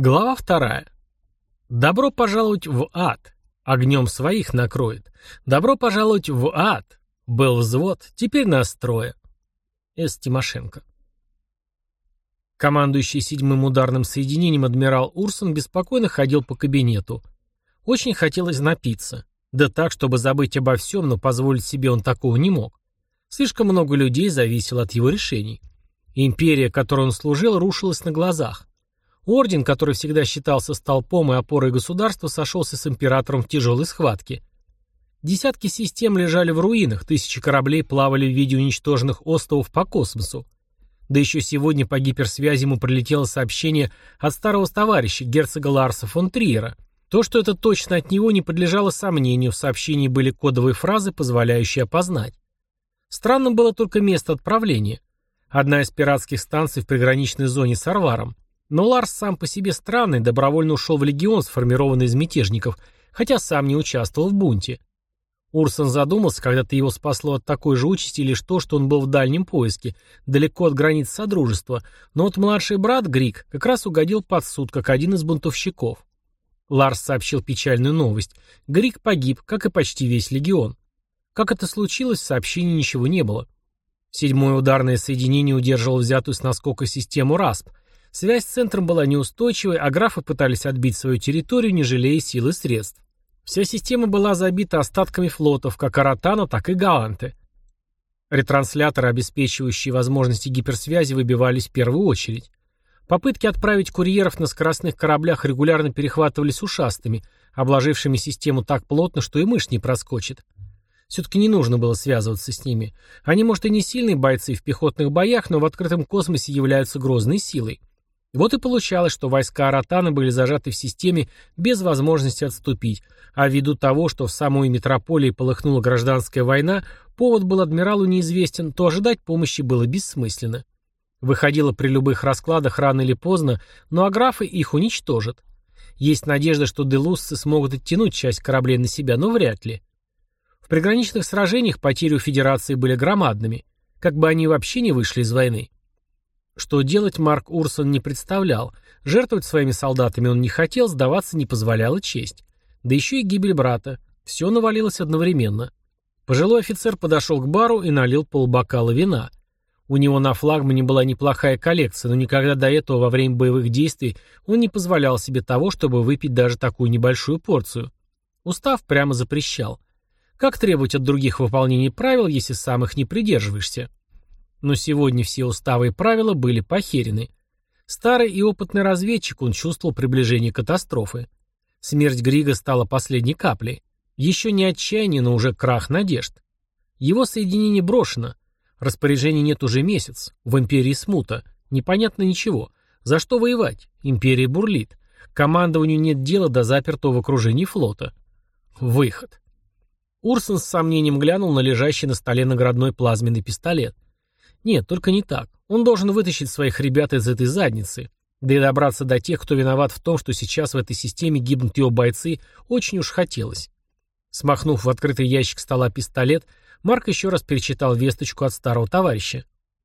Глава вторая. Добро пожаловать в ад. Огнем своих накроет. Добро пожаловать в ад. Был взвод, теперь нас трое. С. Тимошенко. Командующий седьмым ударным соединением адмирал Урсон беспокойно ходил по кабинету. Очень хотелось напиться. Да так, чтобы забыть обо всем, но позволить себе он такого не мог. Слишком много людей зависело от его решений. Империя, которой он служил, рушилась на глазах. Орден, который всегда считался столпом и опорой государства, сошелся с императором в тяжелой схватке. Десятки систем лежали в руинах, тысячи кораблей плавали в виде уничтоженных островов по космосу. Да еще сегодня по гиперсвязи ему прилетело сообщение от старого товарища, герцога Ларса фон Триера. То, что это точно от него, не подлежало сомнению, в сообщении были кодовые фразы, позволяющие опознать. Странным было только место отправления. Одна из пиратских станций в приграничной зоне с Арваром. Но Ларс сам по себе странный, добровольно ушел в легион, сформированный из мятежников, хотя сам не участвовал в бунте. Урсон задумался, когда-то его спасло от такой же участи лишь то, что он был в дальнем поиске, далеко от границ Содружества, но вот младший брат, Грик, как раз угодил под суд, как один из бунтовщиков. Ларс сообщил печальную новость. Грик погиб, как и почти весь легион. Как это случилось, в сообщении ничего не было. Седьмое ударное соединение удерживало взятую с наскока систему РАСП, Связь с центром была неустойчивой, а графы пытались отбить свою территорию, не жалея сил и средств. Вся система была забита остатками флотов, как Аратана, так и Гаанты. Ретрансляторы, обеспечивающие возможности гиперсвязи, выбивались в первую очередь. Попытки отправить курьеров на скоростных кораблях регулярно перехватывались ушастыми, обложившими систему так плотно, что и мышь не проскочит. Все-таки не нужно было связываться с ними. Они, может, и не сильные бойцы в пехотных боях, но в открытом космосе являются грозной силой. Вот и получалось, что войска Аратана были зажаты в системе без возможности отступить, а ввиду того, что в самой метрополии полыхнула гражданская война, повод был адмиралу неизвестен, то ожидать помощи было бессмысленно. Выходило при любых раскладах рано или поздно, но аграфы их уничтожат. Есть надежда, что делусцы смогут оттянуть часть кораблей на себя, но вряд ли. В приграничных сражениях потери у Федерации были громадными, как бы они вообще не вышли из войны. Что делать Марк Урсон не представлял. Жертвовать своими солдатами он не хотел, сдаваться не позволяла честь. Да еще и гибель брата. Все навалилось одновременно. Пожилой офицер подошел к бару и налил полбокала вина. У него на флагмане была неплохая коллекция, но никогда до этого во время боевых действий он не позволял себе того, чтобы выпить даже такую небольшую порцию. Устав прямо запрещал. Как требовать от других выполнения правил, если сам их не придерживаешься? Но сегодня все уставы и правила были похерены. Старый и опытный разведчик, он чувствовал приближение катастрофы. Смерть Грига стала последней каплей. Еще не отчаяние, но уже крах надежд. Его соединение брошено. Распоряжений нет уже месяц. В империи смута. Непонятно ничего. За что воевать? Империя бурлит. Командованию нет дела до запертого в окружении флота. Выход. Урсон с сомнением глянул на лежащий на столе наградной плазменный пистолет. Нет, только не так. Он должен вытащить своих ребят из этой задницы. Да и добраться до тех, кто виноват в том, что сейчас в этой системе гибнут его бойцы, очень уж хотелось. Смахнув в открытый ящик стола пистолет, Марк еще раз перечитал весточку от старого товарища.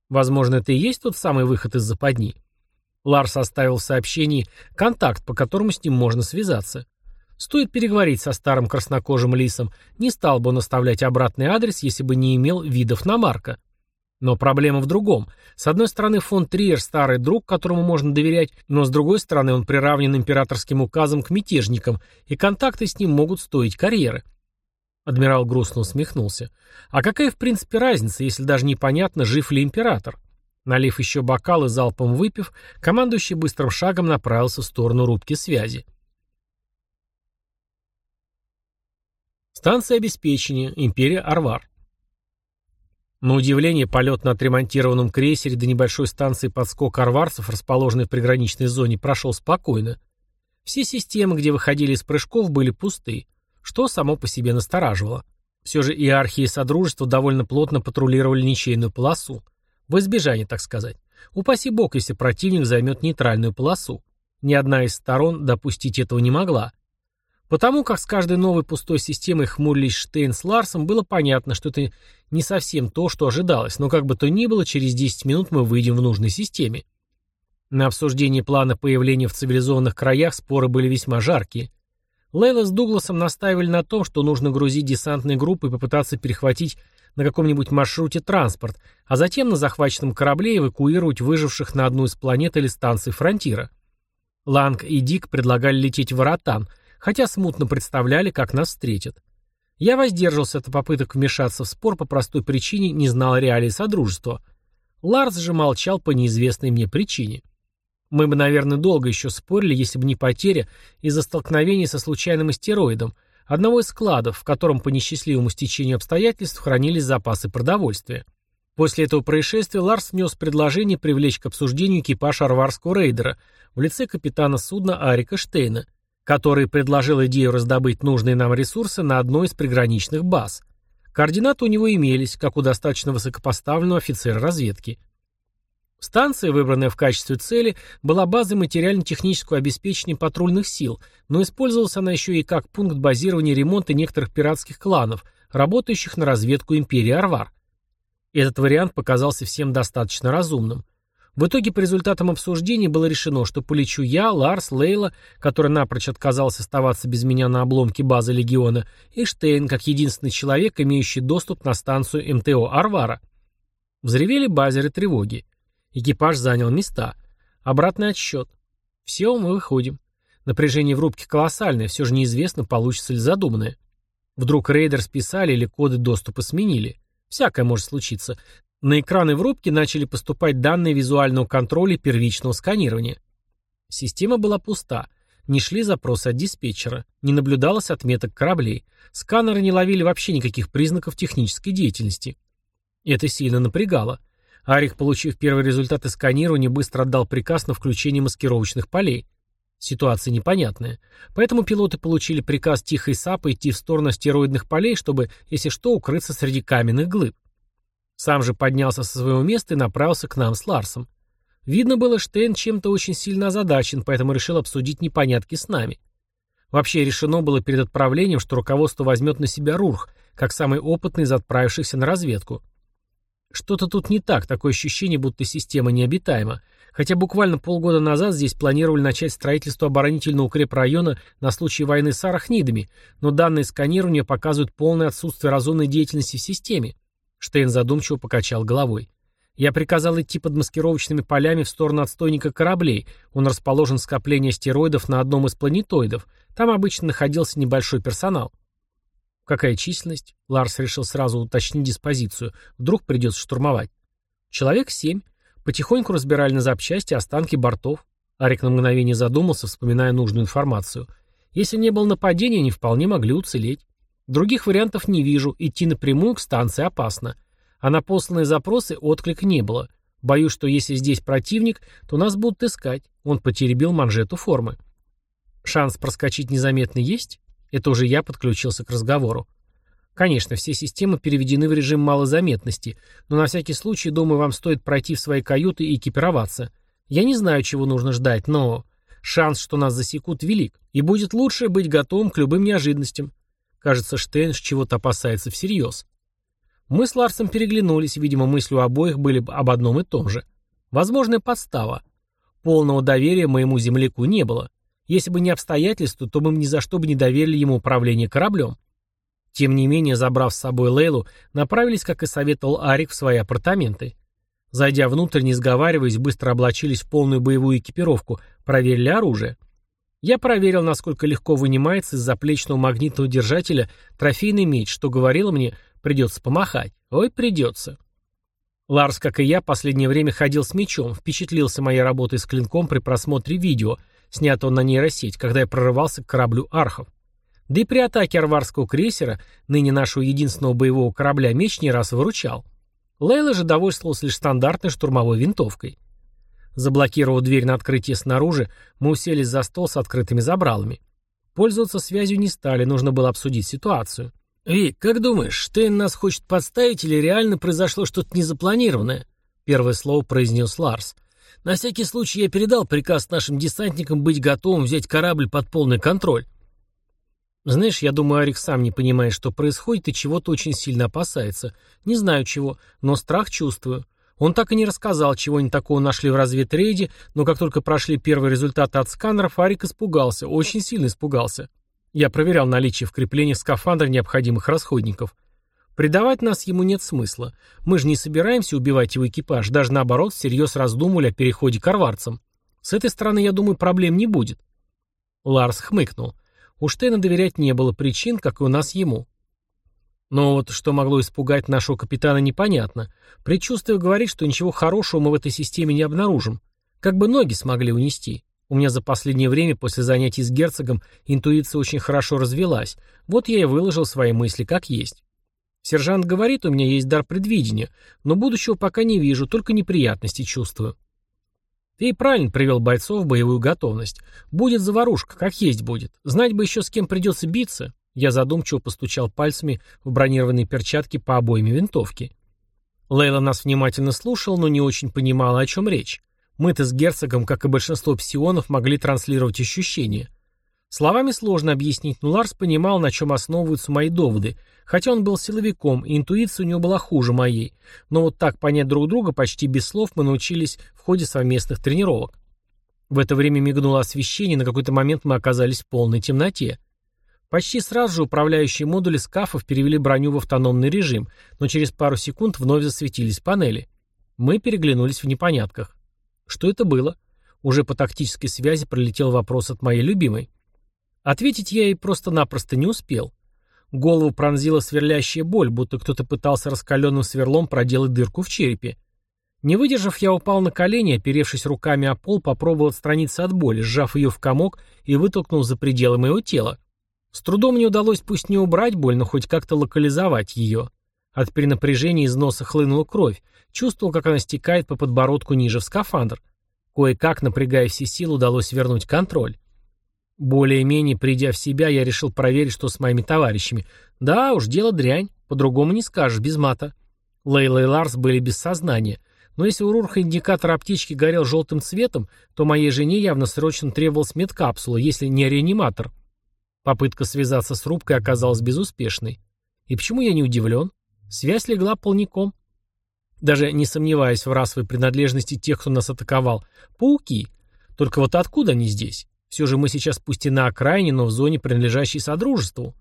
Возможно, это и есть тот самый выход из западни. Ларс оставил в сообщении контакт, по которому с ним можно связаться. Стоит переговорить со старым краснокожим лисом, не стал бы он оставлять обратный адрес, если бы не имел видов на Марка. Но проблема в другом. С одной стороны, фон Триер – старый друг, которому можно доверять, но с другой стороны, он приравнен императорским указом к мятежникам, и контакты с ним могут стоить карьеры. Адмирал грустно усмехнулся. А какая, в принципе, разница, если даже непонятно, жив ли император? Налив еще бокал и залпом выпив, командующий быстрым шагом направился в сторону рубки связи. Станция обеспечения. Империя Арвар. На удивление, полет на отремонтированном крейсере до небольшой станции подскок арварцев, расположенной в приграничной зоне, прошел спокойно. Все системы, где выходили из прыжков, были пусты, что само по себе настораживало. Все же иерархии Содружества довольно плотно патрулировали ничейную полосу. В избежание, так сказать. Упаси бог, если противник займет нейтральную полосу. Ни одна из сторон допустить этого не могла. Потому как с каждой новой пустой системой хмурились Штейн с Ларсом, было понятно, что это не совсем то, что ожидалось, но как бы то ни было, через 10 минут мы выйдем в нужной системе. На обсуждении плана появления в цивилизованных краях споры были весьма жаркие. Лейла с Дугласом настаивали на том, что нужно грузить десантные группы и попытаться перехватить на каком-нибудь маршруте транспорт, а затем на захваченном корабле эвакуировать выживших на одну из планет или станций фронтира. Ланг и Дик предлагали лететь в Аратан, хотя смутно представляли, как нас встретят. Я воздержался от попыток вмешаться в спор по простой причине, не знал реалий Содружества. Ларс же молчал по неизвестной мне причине. Мы бы, наверное, долго еще спорили, если бы не потеря из-за столкновения со случайным астероидом, одного из складов, в котором по несчастливому стечению обстоятельств хранились запасы продовольствия. После этого происшествия Ларс внес предложение привлечь к обсуждению экипаж арварского рейдера в лице капитана судна Арика Штейна, который предложил идею раздобыть нужные нам ресурсы на одной из приграничных баз. Координаты у него имелись, как у достаточно высокопоставленного офицера разведки. Станция, выбранная в качестве цели, была базой материально-технического обеспечения патрульных сил, но использовалась она еще и как пункт базирования ремонта некоторых пиратских кланов, работающих на разведку империи Арвар. Этот вариант показался всем достаточно разумным. В итоге по результатам обсуждений было решено, что полечу я, Ларс, Лейла, который напрочь отказался оставаться без меня на обломке базы Легиона, и Штейн, как единственный человек, имеющий доступ на станцию МТО Арвара. Взревели базеры тревоги. Экипаж занял места. Обратный отсчет. Все, мы выходим. Напряжение в рубке колоссальное, все же неизвестно, получится ли задуманное. Вдруг рейдер списали или коды доступа сменили. Всякое может случиться. На экраны в рубке начали поступать данные визуального контроля первичного сканирования. Система была пуста. Не шли запросы от диспетчера. Не наблюдалось отметок кораблей. Сканеры не ловили вообще никаких признаков технической деятельности. Это сильно напрягало. Арих, получив первые результаты сканирования, быстро отдал приказ на включение маскировочных полей. Ситуация непонятная. Поэтому пилоты получили приказ тихой сапы идти в сторону астероидных полей, чтобы, если что, укрыться среди каменных глыб. Сам же поднялся со своего места и направился к нам с Ларсом. Видно было, Штейн чем-то очень сильно озадачен, поэтому решил обсудить непонятки с нами. Вообще решено было перед отправлением, что руководство возьмет на себя Рурх, как самый опытный из отправившихся на разведку. Что-то тут не так, такое ощущение, будто система необитаема. Хотя буквально полгода назад здесь планировали начать строительство оборонительного укрепрайона на случай войны с арахнидами, но данные сканирования показывают полное отсутствие разумной деятельности в системе. Штейн задумчиво покачал головой. Я приказал идти под маскировочными полями в сторону отстойника кораблей. Он расположен в скоплении астероидов на одном из планетоидов. Там обычно находился небольшой персонал. Какая численность? Ларс решил сразу уточнить диспозицию. Вдруг придется штурмовать. Человек семь. Потихоньку разбирали на запчасти останки бортов. Арик на мгновение задумался, вспоминая нужную информацию. Если не было нападения, они вполне могли уцелеть. Других вариантов не вижу, идти напрямую к станции опасно. А на посланные запросы отклика не было. Боюсь, что если здесь противник, то нас будут искать. Он потеребил манжету формы. Шанс проскочить незаметно есть? Это уже я подключился к разговору. Конечно, все системы переведены в режим малозаметности, но на всякий случай, думаю, вам стоит пройти в свои каюты и экипироваться. Я не знаю, чего нужно ждать, но шанс, что нас засекут, велик, и будет лучше быть готовым к любым неожиданностям. Кажется, Штейн чего-то опасается всерьез. Мы с Ларсом переглянулись, видимо, мысли у обоих были об одном и том же. Возможная подстава. Полного доверия моему земляку не было. Если бы не обстоятельства, то мы ни за что бы не доверили ему управление кораблем. Тем не менее, забрав с собой Лейлу, направились, как и советовал Арик, в свои апартаменты. Зайдя внутрь, не сговариваясь, быстро облачились в полную боевую экипировку, проверили оружие. Я проверил, насколько легко вынимается из заплечного магнитного держателя трофейный меч, что говорило мне, придется помахать. Ой, придется. Ларс, как и я, последнее время ходил с мечом, впечатлился моей работой с клинком при просмотре видео – снятого на нейросеть, когда я прорывался к кораблю «Архов». Да и при атаке арварского крейсера, ныне нашего единственного боевого корабля, меч не раз выручал. Лейла же довольствовалась лишь стандартной штурмовой винтовкой. Заблокировав дверь на открытие снаружи, мы уселись за стол с открытыми забралами. Пользоваться связью не стали, нужно было обсудить ситуацию. «Вик, как думаешь, Штейн нас хочет подставить или реально произошло что-то незапланированное?» Первое слово произнес Ларс. На всякий случай я передал приказ нашим десантникам быть готовым взять корабль под полный контроль. Знаешь, я думаю, Арик сам не понимает, что происходит, и чего-то очень сильно опасается. Не знаю чего, но страх чувствую. Он так и не рассказал, чего они такого нашли в разведрейде, но как только прошли первые результаты от сканеров, Арик испугался, очень сильно испугался. Я проверял наличие в креплении скафандра необходимых расходников. Предавать нас ему нет смысла. Мы же не собираемся убивать его экипаж, даже наоборот, всерьез раздумывали о переходе к арварцам. С этой стороны, я думаю, проблем не будет. Ларс хмыкнул. У Штейна доверять не было причин, как и у нас ему. Но вот что могло испугать нашего капитана, непонятно. Предчувствие говорит, что ничего хорошего мы в этой системе не обнаружим. Как бы ноги смогли унести. У меня за последнее время после занятий с герцогом интуиция очень хорошо развелась. Вот я и выложил свои мысли как есть. Сержант говорит, у меня есть дар предвидения, но будущего пока не вижу, только неприятности чувствую. Ты и правильно привел бойцов в боевую готовность. Будет заварушка, как есть будет. Знать бы еще, с кем придется биться. Я задумчиво постучал пальцами в бронированные перчатки по обоими винтовки. Лейла нас внимательно слушала, но не очень понимала, о чем речь. Мы-то с герцогом, как и большинство псионов, могли транслировать ощущения. Словами сложно объяснить, но Ларс понимал, на чем основываются мои доводы, хотя он был силовиком, и интуиция у него была хуже моей. Но вот так понять друг друга почти без слов мы научились в ходе совместных тренировок. В это время мигнуло освещение, на какой-то момент мы оказались в полной темноте. Почти сразу же управляющие модули скафов перевели броню в автономный режим, но через пару секунд вновь засветились панели. Мы переглянулись в непонятках. Что это было? Уже по тактической связи пролетел вопрос от моей любимой. Ответить я ей просто-напросто не успел. Голову пронзила сверлящая боль, будто кто-то пытался раскаленным сверлом проделать дырку в черепе. Не выдержав, я упал на колени, оперевшись руками о пол, попробовал отстраниться от боли, сжав ее в комок и вытолкнул за пределы моего тела. С трудом мне удалось пусть не убрать боль, но хоть как-то локализовать ее. От перенапряжения из носа хлынула кровь. Чувствовал, как она стекает по подбородку ниже в скафандр. Кое-как, напрягая все силы, удалось вернуть контроль. Более-менее придя в себя, я решил проверить, что с моими товарищами. Да уж, дело дрянь, по-другому не скажешь, без мата. Лейла и Ларс были без сознания. Но если у Рурха индикатор аптечки горел желтым цветом, то моей жене явно срочно требовалась медкапсула, если не реаниматор. Попытка связаться с рубкой оказалась безуспешной. И почему я не удивлен? Связь легла полником. Даже не сомневаясь в расовой принадлежности тех, кто нас атаковал. Пауки. Только вот откуда они здесь? Все же мы сейчас пусть и на окраине, но в зоне, принадлежащей Содружеству.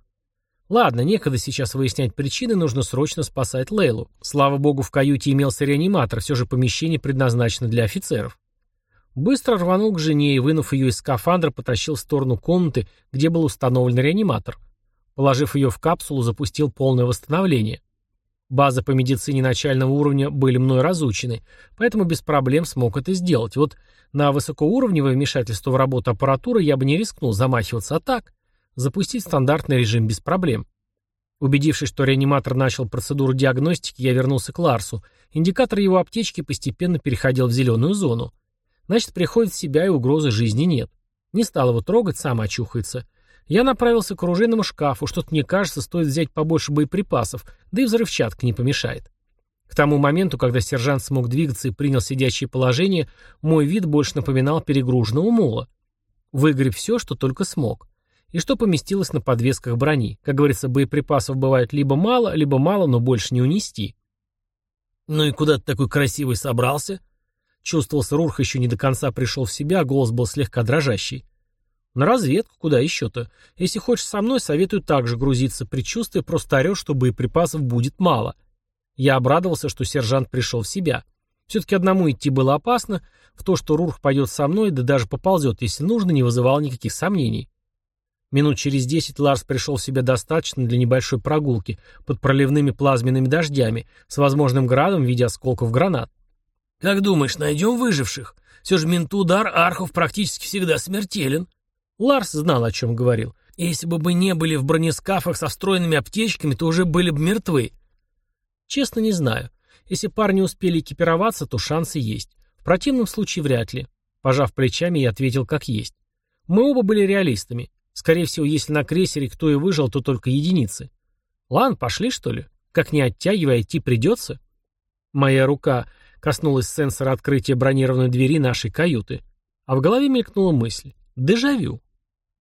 Ладно, некогда сейчас выяснять причины, нужно срочно спасать Лейлу. Слава богу, в каюте имелся реаниматор, все же помещение предназначено для офицеров. Быстро рванул к жене и, вынув ее из скафандра, потащил в сторону комнаты, где был установлен реаниматор. Положив ее в капсулу, запустил полное восстановление. Базы по медицине начального уровня были мной разучены, поэтому без проблем смог это сделать. Вот на высокоуровневое вмешательство в работу аппаратуры я бы не рискнул замахиваться, а так запустить стандартный режим без проблем. Убедившись, что реаниматор начал процедуру диагностики, я вернулся к Ларсу. Индикатор его аптечки постепенно переходил в зеленую зону. Значит, приходит в себя и угрозы жизни нет. Не стал его трогать, сам очухается. Я направился к оружейному шкафу, что-то мне кажется, стоит взять побольше боеприпасов, да и взрывчатка не помешает. К тому моменту, когда сержант смог двигаться и принял сидящее положение, мой вид больше напоминал перегруженного мула. Выгреб все, что только смог. И что поместилось на подвесках брони. Как говорится, боеприпасов бывает либо мало, либо мало, но больше не унести. «Ну и куда ты такой красивый собрался?» Чувствовался, Рурх еще не до конца пришел в себя, голос был слегка дрожащий. На разведку, куда еще-то. Если хочешь со мной, советую также грузиться. Предчувствие просто орешь, что боеприпасов будет мало. Я обрадовался, что сержант пришел в себя. Все-таки одному идти было опасно. В то, что Рурх пойдет со мной, да даже поползет, если нужно, не вызывало никаких сомнений. Минут через десять Ларс пришел в себя достаточно для небольшой прогулки под проливными плазменными дождями с возможным градом в виде осколков гранат. «Как думаешь, найдем выживших? Все же ментудар архов практически всегда смертелен». Ларс знал, о чем говорил. «Если бы мы не были в бронескафах со встроенными аптечками, то уже были бы мертвы». «Честно, не знаю. Если парни успели экипироваться, то шансы есть. В противном случае вряд ли». Пожав плечами, я ответил как есть. Мы оба были реалистами. Скорее всего, если на крейсере кто и выжил, то только единицы. Ладно, пошли, что ли? Как не оттягивая, идти придется? Моя рука Коснулась сенсора открытия бронированной двери нашей каюты. А в голове мелькнула мысль. Дежавю.